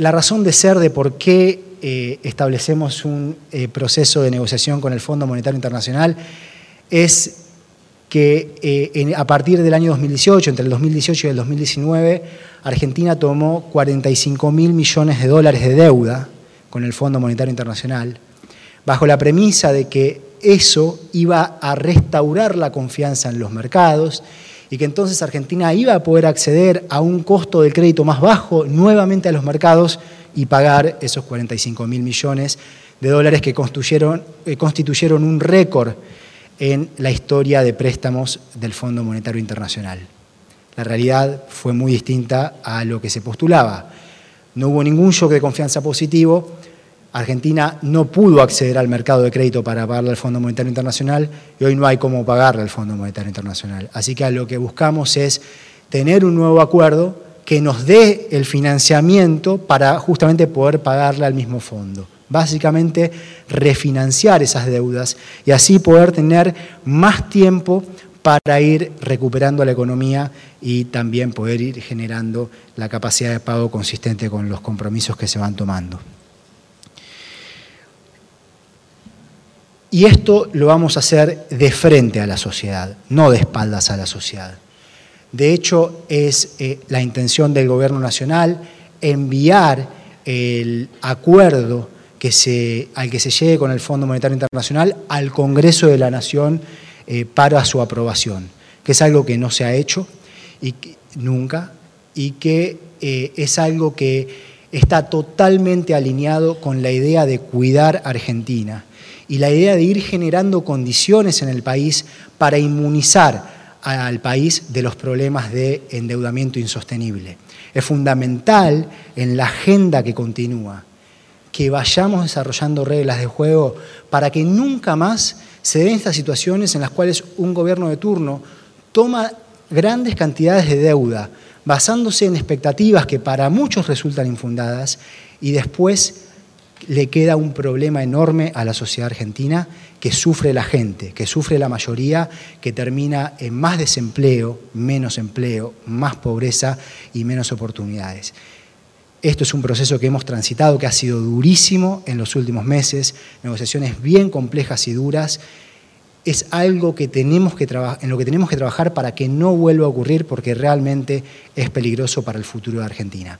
La razón de ser de por qué eh, establecemos un eh, proceso de negociación con el Fondo Monetario Internacional es que eh, a partir del año 2018, entre el 2018 y el 2019, Argentina tomó 45 mil millones de dólares de deuda con el Fondo Monetario Internacional, bajo la premisa de que eso iba a restaurar la confianza en los mercados y que entonces Argentina iba a poder acceder a un costo de crédito más bajo nuevamente a los mercados y pagar esos 45 mil millones de dólares que constituyeron, eh, constituyeron un récord en la historia de préstamos del Fondo Monetario Internacional. La realidad fue muy distinta a lo que se postulaba. No hubo ningún shock de confianza positivo, Argentina no pudo acceder al mercado de crédito para pagarle al Fondo Monetario Internacional y hoy no hay cómo pagarle al Fondo Monetario Internacional. Así que lo que buscamos es tener un nuevo acuerdo que nos dé el financiamiento para justamente poder pagarle al mismo fondo. Básicamente refinanciar esas deudas y así poder tener más tiempo para ir recuperando la economía y también poder ir generando la capacidad de pago consistente con los compromisos que se van tomando. Y esto lo vamos a hacer de frente a la sociedad, no de espaldas a la sociedad. De hecho, es eh, la intención del Gobierno Nacional enviar el acuerdo que al que se llegue con el Fondo Monetario Internacional al Congreso de la Nación eh, para su aprobación, que es algo que no se ha hecho y nunca y que eh, es algo que está totalmente alineado con la idea de cuidar Argentina y la idea de ir generando condiciones en el país para inmunizar al país de los problemas de endeudamiento insostenible. Es fundamental en la agenda que continúa que vayamos desarrollando reglas de juego para que nunca más se den estas situaciones en las cuales un gobierno de turno toma grandes cantidades de deuda basándose en expectativas que para muchos resultan infundadas y después le queda un problema enorme a la sociedad argentina que sufre la gente, que sufre la mayoría, que termina en más desempleo, menos empleo, más pobreza y menos oportunidades. Esto es un proceso que hemos transitado, que ha sido durísimo en los últimos meses, negociaciones bien complejas y duras. Es algo en lo que tenemos que trabajar para que no vuelva a ocurrir porque realmente es peligroso para el futuro de Argentina.